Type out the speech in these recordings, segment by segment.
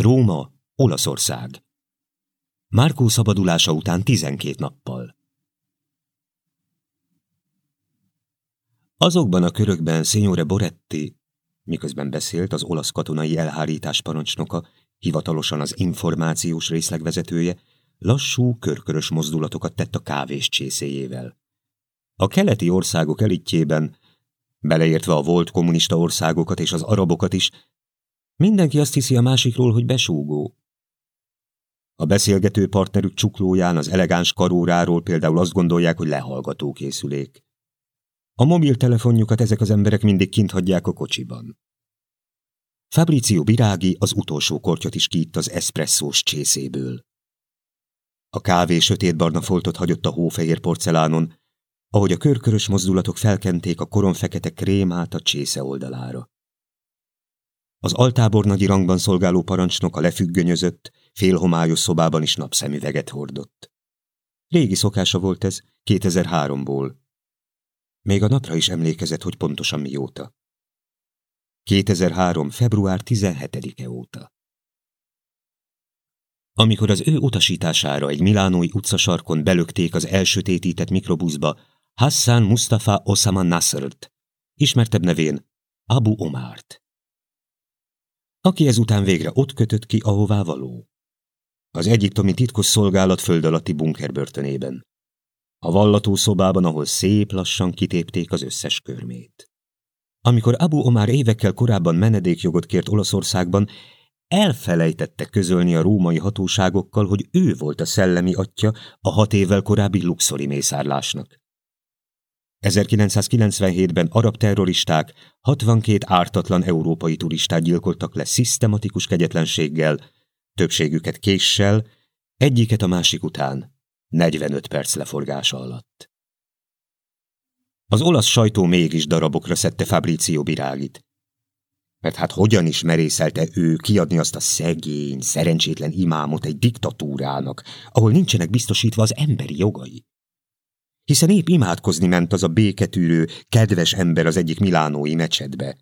Róma, Olaszország. Márkó szabadulása után 12 nappal. Azokban a körökben Signore Boretti, miközben beszélt az olasz katonai elhárítás parancsnoka, hivatalosan az információs részlegvezetője, lassú, körkörös mozdulatokat tett a kávés csészéjével. A keleti országok elitjében, beleértve a volt kommunista országokat és az arabokat is, mindenki azt hiszi a másikról, hogy besúgó. A beszélgető partnerük csuklóján az elegáns karóráról például azt gondolják, hogy lehallgató készülék. A mobiltelefonjukat ezek az emberek mindig kint hagyják a kocsiban. Fabrizio Birági az utolsó kortyot is kiitt az eszpresszós csészéből. A kávé sötétbarna foltot hagyott a hófehér porcelánon, ahogy a körkörös mozdulatok felkenték a koron fekete krémát a csésze oldalára. Az altábor nagy rangban szolgáló parancsnok a lefüggönyözött, félhomályos szobában is napszemüveget hordott. Régi szokása volt ez, 2003-ból. Még a napra is emlékezett, hogy pontosan mióta. 2003. február 17-e óta. Amikor az ő utasítására egy milánói utcasarkon belökték az elsötétített mikrobuszba Hassan Mustafa Osama Nasrt, ismertebb nevén Abu Omárt. Aki ezután végre ott kötött ki, ahová való. Az egyiptomi titkos szolgálat föld alatti bunkerbörtönében. A vallató szobában, ahol szép lassan kitépték az összes körmét. Amikor Abu Omar évekkel korábban menedékjogot kért Olaszországban, elfelejtette közölni a római hatóságokkal, hogy ő volt a szellemi atya a hat évvel korábbi luxori mészárlásnak. 1997-ben arab terroristák 62 ártatlan európai turistát gyilkoltak le szisztematikus kegyetlenséggel, többségüket késsel, egyiket a másik után, 45 perc leforgása alatt. Az olasz sajtó mégis darabokra szedte Fabrizio Birágit. Mert hát hogyan is merészelte ő kiadni azt a szegény, szerencsétlen imámot egy diktatúrának, ahol nincsenek biztosítva az emberi jogai? Hiszen épp imádkozni ment az a béketűrő, kedves ember az egyik milánói mecsetbe.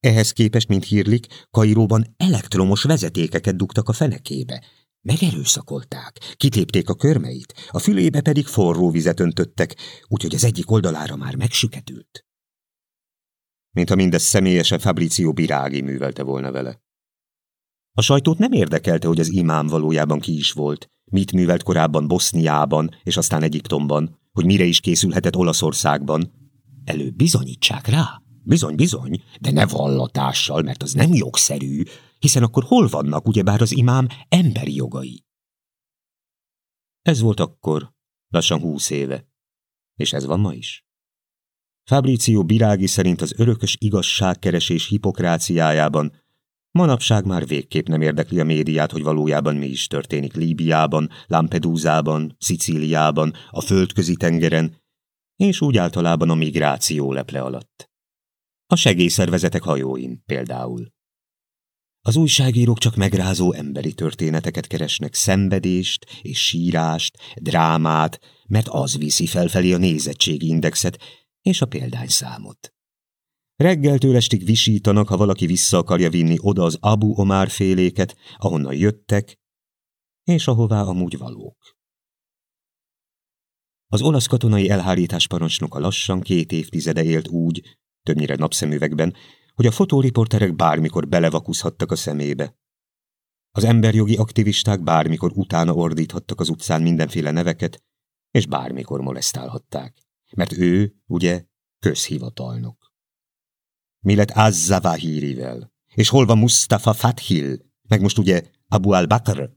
Ehhez képest, mint hírlik, Kairóban elektromos vezetékeket dugtak a fenekébe, Megerőszakolták, kitépték a körmeit, a fülébe pedig forró vizet öntöttek, úgyhogy az egyik oldalára már megsüketült. Mintha mindez személyesen Fabrizio Birági művelte volna vele. A sajtót nem érdekelte, hogy az imám valójában ki is volt, mit művelt korábban Boszniában és aztán Egyiptomban, hogy mire is készülhetett Olaszországban. Előbb bizonyítsák rá. Bizony, bizony, de ne vallatással, mert az nem jogszerű, hiszen akkor hol vannak ugyebár az imám emberi jogai? Ez volt akkor, lassan húsz éve, és ez van ma is. Fabrizio Birági szerint az örökös igazságkeresés hipokráciájában manapság már végképp nem érdekli a médiát, hogy valójában mi is történik Líbiában, Lampedúzában, Szicíliában, a földközi tengeren, és úgy általában a migráció leple alatt. A segélyszervezetek hajóin például. Az újságírók csak megrázó emberi történeteket keresnek, szenvedést és sírást, drámát, mert az viszi felfelé a nézettségi indexet és a példányszámot. Reggeltől estig visítanak, ha valaki vissza akarja vinni oda az Abu Omar féléket, ahonnan jöttek, és ahová amúgy valók. Az olasz katonai elhárítás parancsnoka lassan két évtizede élt úgy, többnyire napszemüvegben, hogy a fotóriporterek bármikor belevakuszhattak a szemébe. Az emberjogi aktivisták bármikor utána ordíthattak az utcán mindenféle neveket, és bármikor molesztálhatták. Mert ő, ugye, közhivatalnok. Mi lett Azzavahirivel? És hol van Mustafa Fathil? Meg most ugye Abu al-Bakr?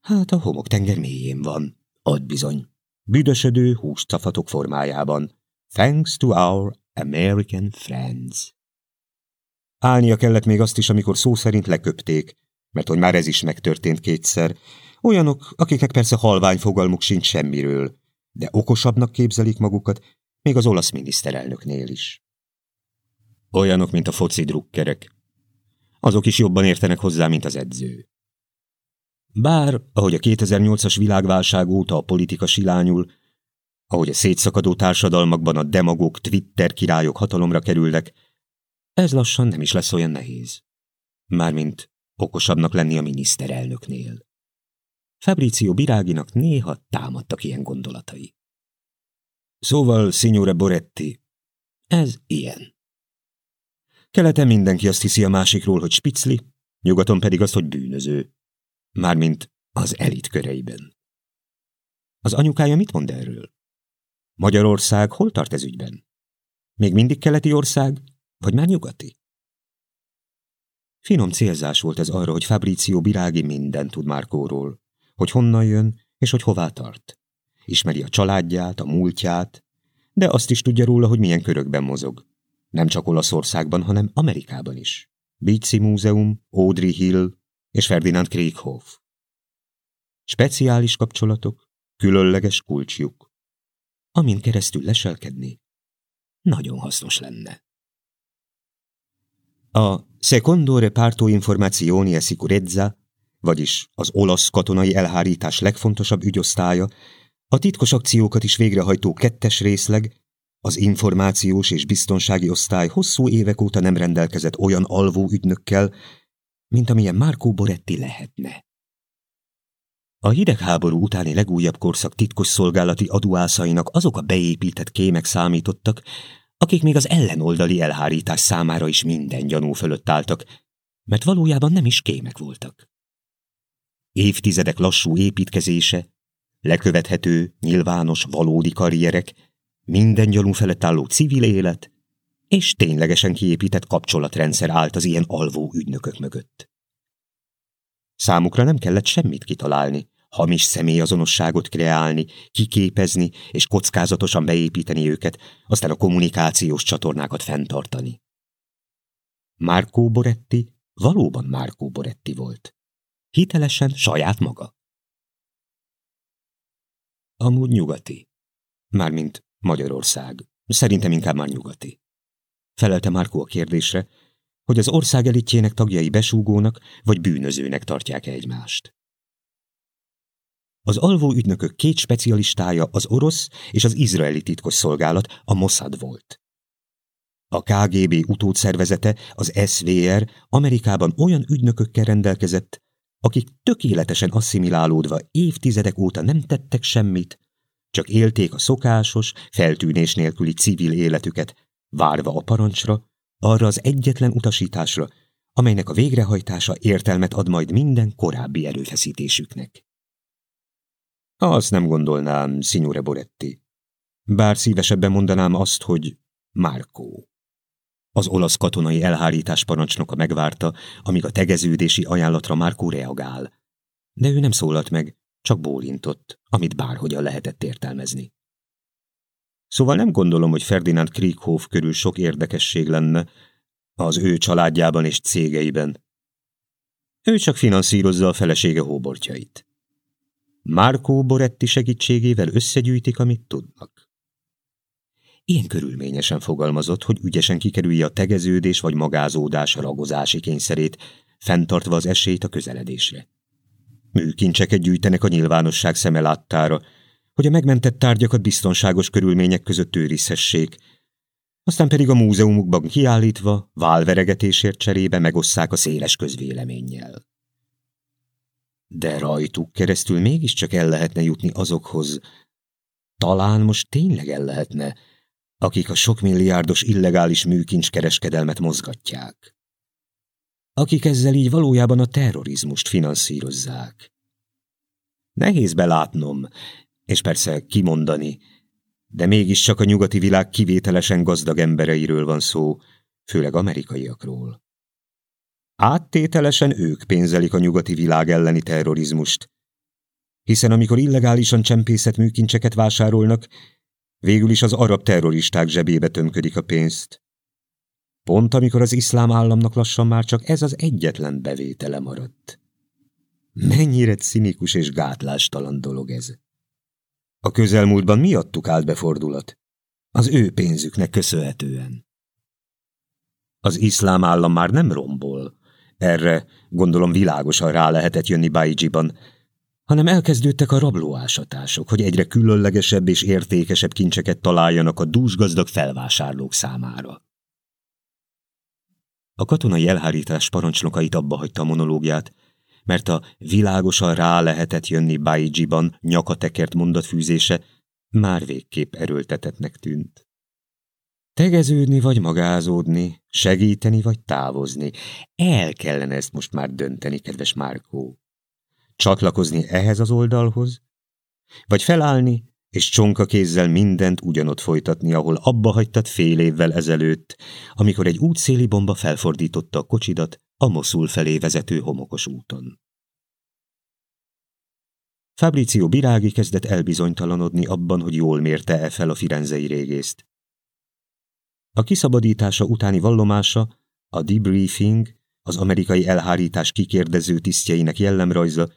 Hát a homoktenger mélyén van, ad bizony. Büdösödő húscafatok formájában. Thanks to our American Friends. Állnia kellett még azt is, amikor szó szerint leköpték, mert hogy már ez is megtörtént kétszer. Olyanok, akiknek persze halvány fogalmuk sincs semmiről, de okosabbnak képzelik magukat, még az olasz miniszterelnöknél is. Olyanok, mint a foci drukkerek. Azok is jobban értenek hozzá, mint az edző. Bár, ahogy a 2008-as világválság óta a politika silányul, ahogy a szétszakadó társadalmakban a demagóg Twitter királyok hatalomra kerülnek, ez lassan nem is lesz olyan nehéz. Mármint okosabbnak lenni a miniszterelnöknél. Fabrizio Biráginak néha támadtak ilyen gondolatai. Szóval, signore Boretti, ez ilyen. Keleten mindenki azt hiszi a másikról, hogy spicli, nyugaton pedig azt, hogy bűnöző. Mármint az elit köreiben. Az anyukája mit mond erről? Magyarország hol tart ez ügyben? Még mindig keleti ország, vagy már nyugati? Finom célzás volt ez arra, hogy Fabrizio Birági mindent tud Márkóról, hogy honnan jön, és hogy hová tart. Ismeri a családját, a múltját, de azt is tudja róla, hogy milyen körökben mozog. Nem csak Olaszországban, hanem Amerikában is. Beatsy Múzeum, Audrey Hill és Ferdinand Krieghoff. Speciális kapcsolatok, különleges kulcsjuk. Amin keresztül leselkedni, nagyon hasznos lenne. A Secondo Reparto Informazioni e Sicurezza, vagyis az olasz katonai elhárítás legfontosabb ügyosztálya, a titkos akciókat is végrehajtó kettes részleg, az információs és biztonsági osztály hosszú évek óta nem rendelkezett olyan alvó ügynökkel, mint amilyen Marco Boretti lehetne. A hidegháború utáni legújabb korszak titkos szolgálati aduászainak azok a beépített kémek számítottak, akik még az ellenoldali elhárítás számára is minden gyanú fölött álltak, mert valójában nem is kémek voltak. Évtizedek lassú építkezése, lekövethető, nyilvános, valódi karrierek, minden gyanú felett álló civil élet, és ténylegesen kiépített kapcsolatrendszer állt az ilyen alvó ügynökök mögött. Számukra nem kellett semmit kitalálni, hamis személyazonosságot kreálni, kiképezni és kockázatosan beépíteni őket, aztán a kommunikációs csatornákat fenntartani. Márkó Boretti valóban Márkó Boretti volt. Hitelesen saját maga. Amúgy nyugati. Mármint Magyarország. Szerintem inkább már nyugati. Felelte Márkó a kérdésre, hogy az ország elitjének tagjai besúgónak vagy bűnözőnek tartják-e egymást. Az alvó ügynökök két specialistája az orosz és az izraeli titkos szolgálat, a Mossad volt. A KGB utódszervezete, az SVR Amerikában olyan ügynökökkel rendelkezett, akik tökéletesen asszimilálódva évtizedek óta nem tettek semmit, csak élték a szokásos, feltűnés nélküli civil életüket, várva a parancsra, arra az egyetlen utasításra, amelynek a végrehajtása értelmet ad majd minden korábbi erőfeszítésüknek. Azt nem gondolnám, Signore Boretti. Bár szívesebben mondanám azt, hogy Márkó. Az olasz katonai elhárítás parancsnoka megvárta, amíg a tegeződési ajánlatra Márkó reagál. De ő nem szólalt meg, csak bólintott, amit bárhogyan lehetett értelmezni. Szóval nem gondolom, hogy Ferdinand Krieghoff körül sok érdekesség lenne az ő családjában és cégeiben. Ő csak finanszírozza a felesége hóbortjait. Marco Boretti segítségével összegyűjtik, amit tudnak. Ilyen körülményesen fogalmazott, hogy ügyesen kikerülje a tegeződés vagy magázódás ragozási kényszerét, fenntartva az esélyt a közeledésre. Műkincseket gyűjtenek a nyilvánosság szeme láttára, hogy a megmentett tárgyakat biztonságos körülmények között őrizhessék, aztán pedig a múzeumukban kiállítva, válveregetésért cserébe megosszák a széles közvéleménnyel. De rajtuk keresztül mégiscsak el lehetne jutni azokhoz, talán most tényleg el lehetne, akik a sok milliárdos illegális műkincskereskedelmet mozgatják. Akik ezzel így valójában a terrorizmust finanszírozzák. Nehéz belátnom, és persze kimondani, de mégiscsak a nyugati világ kivételesen gazdag embereiről van szó, főleg amerikaiakról. Áttételesen ők pénzelik a nyugati világ elleni terrorizmust, hiszen amikor illegálisan csempészet műkincseket vásárolnak, végül is az arab terroristák zsebébe tömködik a pénzt. Pont amikor az iszlám államnak lassan már csak ez az egyetlen bevétele maradt. Mennyire cinikus és gátlástalan dolog ez. A közelmúltban miattuk állt befordulat? Az ő pénzüknek köszönhetően. Az iszlám állam már nem rombol, erre gondolom világosan rá lehetett jönni Baijiban, hanem elkezdődtek a rablóásatások, hogy egyre különlegesebb és értékesebb kincseket találjanak a dúsgazdag felvásárlók számára. A katonai elhárítás parancsnokait abba hagyta a monológiát, mert a világosan rá lehetett jönni Baijiban nyakatekert mondatfűzése már végképp erőltetetnek tűnt. Tegeződni vagy magázódni, segíteni vagy távozni. El kellene ezt most már dönteni, kedves Márkó. Csatlakozni ehhez az oldalhoz, vagy felállni, és csonka kézzel mindent ugyanott folytatni, ahol abba hagytad fél évvel ezelőtt, amikor egy útszéli bomba felfordította a kocsidat a Moszul felé vezető homokos úton. Fabrizio Birági kezdett elbizonytalanodni abban, hogy jól mérte-e fel a firenzei régészt. A kiszabadítása utáni vallomása, a debriefing, az amerikai elhárítás kikérdező tisztjeinek jellemrajza,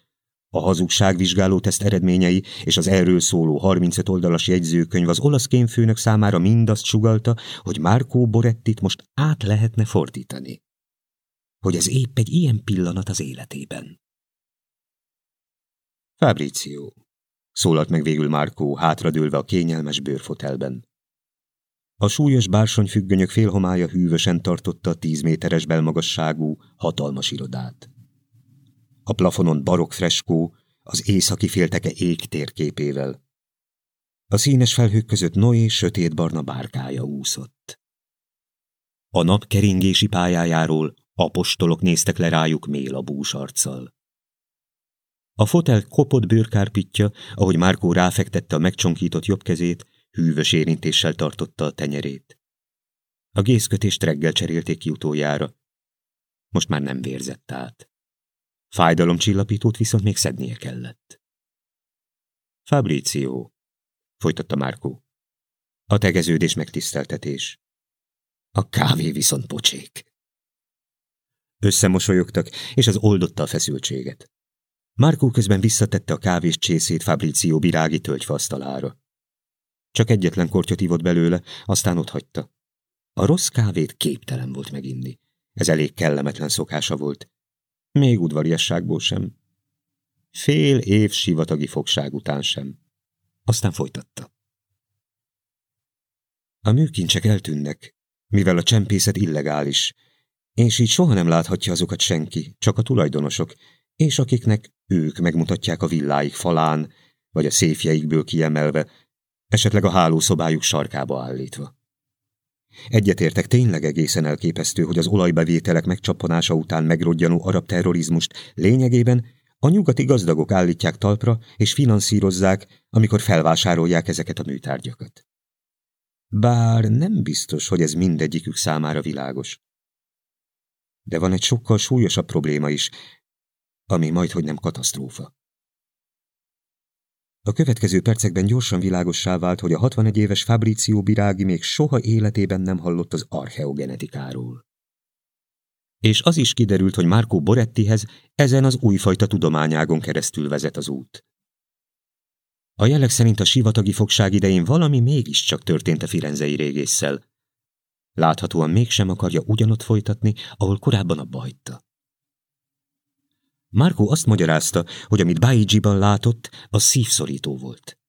a hazugságvizsgáló teszt eredményei és az erről szóló 35 oldalas jegyzőkönyv az olasz kémfőnök számára mindazt sugalta, hogy Marco Borettit most át lehetne fordítani. Hogy ez épp egy ilyen pillanat az életében. Fabrizio, szólalt meg végül Marco, hátradőlve a kényelmes bőrfotelben. A súlyos bársonyfüggönyök félhomája hűvösen tartotta a tíz méteres belmagasságú, hatalmas irodát. A plafonon barok freskó, az északi félteke ég térképével. A színes felhők között Noé sötétbarna bárkája úszott. A nap keringési pályájáról apostolok néztek le rájuk mélabús arccal. A fotel kopott bőrkárpitja, ahogy Márkó ráfektette a megcsonkított jobb kezét, hűvös érintéssel tartotta a tenyerét. A gézkötést reggel cserélték ki utoljára. Most már nem vérzett át. Fájdalomcsillapítót viszont még szednie kellett. Fabrizio, folytatta Márkó. A tegeződés megtiszteltetés. A kávé viszont pocsék. Összemosolyogtak, és az oldotta a feszültséget. Márkó közben visszatette a kávés csészét Fabrizio birági tölgyfasztalára. Csak egyetlen kortyot ivott belőle, aztán ott hagyta. A rossz kávét képtelen volt meginni. Ez elég kellemetlen szokása volt. Még udvariasságból sem. Fél év sivatagi fogság után sem. Aztán folytatta. A műkincsek eltűnnek, mivel a csempészet illegális, és így soha nem láthatja azokat senki, csak a tulajdonosok, és akiknek ők megmutatják a villáik falán, vagy a széfjeikből kiemelve, esetleg a hálószobájuk sarkába állítva. Egyetértek tényleg egészen elképesztő, hogy az olajbevételek megcsappanása után megrodjanó arab terrorizmust lényegében a nyugati gazdagok állítják talpra és finanszírozzák, amikor felvásárolják ezeket a műtárgyakat. Bár nem biztos, hogy ez mindegyikük számára világos. De van egy sokkal súlyosabb probléma is, ami majd hogy nem katasztrófa. A következő percekben gyorsan világossá vált, hogy a 61 éves Fabrizio Birági még soha életében nem hallott az archeogenetikáról. És az is kiderült, hogy Marco Borettihez ezen az újfajta tudományágon keresztül vezet az út. A jelek szerint a sivatagi fogság idején valami mégiscsak történt a firenzei régésszel. Láthatóan mégsem akarja ugyanott folytatni, ahol korábban abba hagyta. Marco azt magyarázta, hogy amit Baijiban látott, az szívszorító volt.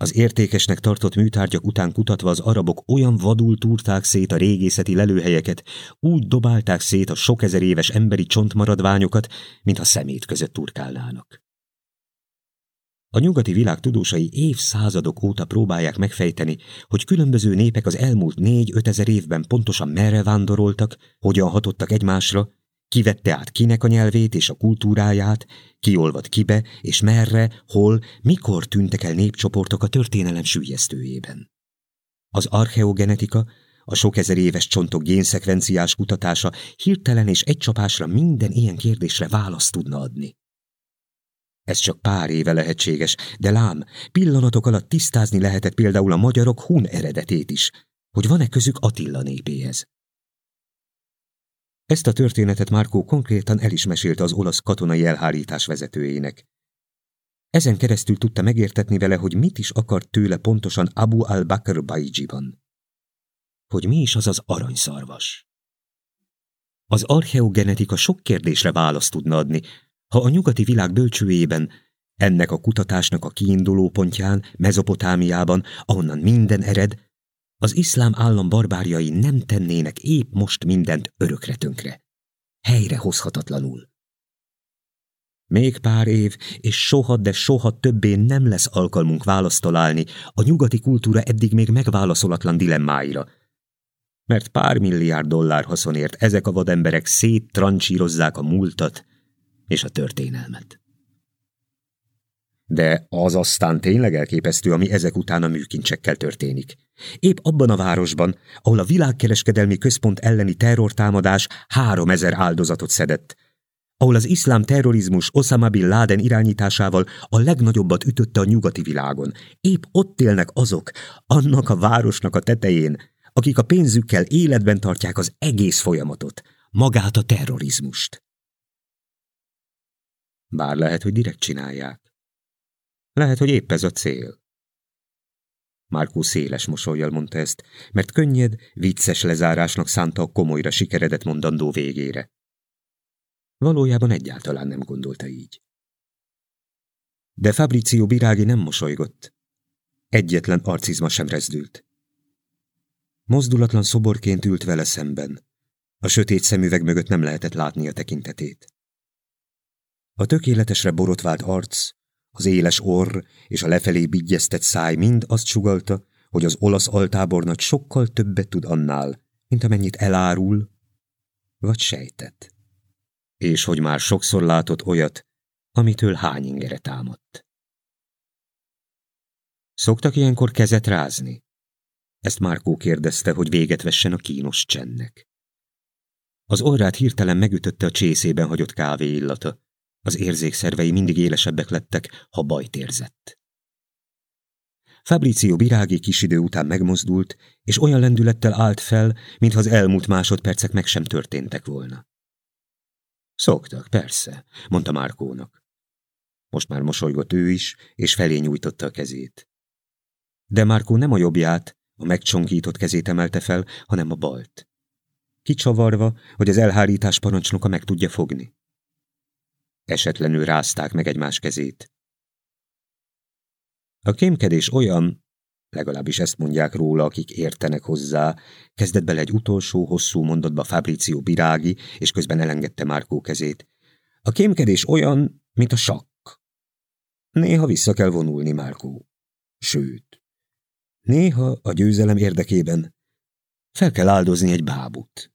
Az értékesnek tartott műtárgyak után kutatva az arabok olyan vadul túrták szét a régészeti lelőhelyeket, úgy dobálták szét a sok ezer éves emberi csontmaradványokat, mintha szemét között turkálnának. A nyugati világ tudósai évszázadok óta próbálják megfejteni, hogy különböző népek az elmúlt négy-öt ezer évben pontosan merre vándoroltak, hogyan hatottak egymásra, ki vette át kinek a nyelvét és a kultúráját, ki olvad kibe, és merre, hol, mikor tűntek el népcsoportok a történelem sülyeztőjében. Az archeogenetika, a sok ezer éves csontok génszekvenciás kutatása hirtelen és egy csapásra minden ilyen kérdésre választ tudna adni. Ez csak pár éve lehetséges, de lám, pillanatok alatt tisztázni lehetett például a magyarok hun eredetét is, hogy van-e közük Attila népéhez. Ezt a történetet Márkó konkrétan el is mesélte az olasz katonai elhárítás vezetőjének. Ezen keresztül tudta megértetni vele, hogy mit is akar tőle pontosan Abu al-Bakr Baijiban. Hogy mi is az az aranyszarvas. Az archeogenetika sok kérdésre választ tudna adni, ha a nyugati világ bölcsőjében, ennek a kutatásnak a kiinduló pontján, Mezopotámiában, ahonnan minden ered, Az iszlám állam barbárjai nem tennének épp most mindent örökre tönkre. Helyre hozhatatlanul. Még pár év, és soha, de soha többé nem lesz alkalmunk választ találni a nyugati kultúra eddig még megválaszolatlan dilemmáira. Mert pár milliárd dollár haszonért ezek a vademberek széttrancsírozzák a múltat és a történelmet. De az aztán tényleg elképesztő, ami ezek után a műkincsekkel történik. Épp abban a városban, ahol a világkereskedelmi központ elleni terrortámadás három ezer áldozatot szedett, ahol az iszlám terrorizmus Osama Bin Laden irányításával a legnagyobbat ütötte a nyugati világon. Épp ott élnek azok, annak a városnak a tetején, akik a pénzükkel életben tartják az egész folyamatot, magát a terrorizmust. Bár lehet, hogy direkt csinálják. Lehet, hogy épp ez a cél. Márkó széles mosolyjal mondta ezt, mert könnyed, vicces lezárásnak szánta a komolyra sikeredett mondandó végére. Valójában egyáltalán nem gondolta így. De Fabrizio Birági nem mosolygott. Egyetlen arcizma sem rezdült. Mozdulatlan szoborként ült vele szemben. A sötét szemüveg mögött nem lehetett látni a tekintetét. A tökéletesre borotvált arc, az éles orr és a lefelé bigyeztett száj mind azt sugalta, hogy az olasz altábornagy sokkal többet tud annál, mint amennyit elárul, vagy sejtett. És hogy már sokszor látott olyat, amitől hány ingere támadt. Szoktak ilyenkor kezet rázni? Ezt Márkó kérdezte, hogy véget vessen a kínos csendnek. Az orrát hirtelen megütötte a csészében hagyott kávé illata. Az érzékszervei mindig élesebbek lettek, ha bajt érzett. Fabrizio Birági kis idő után megmozdult, és olyan lendülettel állt fel, mintha az elmúlt másodpercek meg sem történtek volna. Szoktak, persze, mondta Márkónak. Most már mosolygott ő is, és felé nyújtotta a kezét. De Márkó nem a jobbját, a megcsonkított kezét emelte fel, hanem a balt. Kicsavarva, hogy az elhárítás parancsnoka meg tudja fogni. Esetlenül rázták meg egymás kezét. A kémkedés olyan, legalábbis ezt mondják róla, akik értenek hozzá, kezdett bele egy utolsó, hosszú mondatba Fabrizio Birági, és közben elengedte Márkó kezét. A kémkedés olyan, mint a sakk. Néha vissza kell vonulni, Márkó. Sőt, néha a győzelem érdekében fel kell áldozni egy bábut.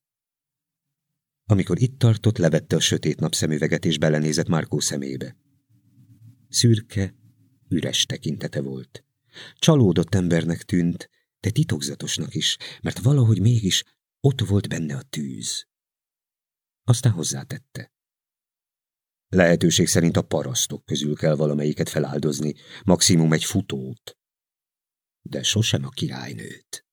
Amikor itt tartott, levette a sötét napszemüveget és belenézett Márkó szemébe. Szürke, üres tekintete volt. Csalódott embernek tűnt, de titokzatosnak is, mert valahogy mégis ott volt benne a tűz. Aztán hozzátette. Lehetőség szerint a parasztok közül kell valamelyiket feláldozni, maximum egy futót. De sosem a királynőt.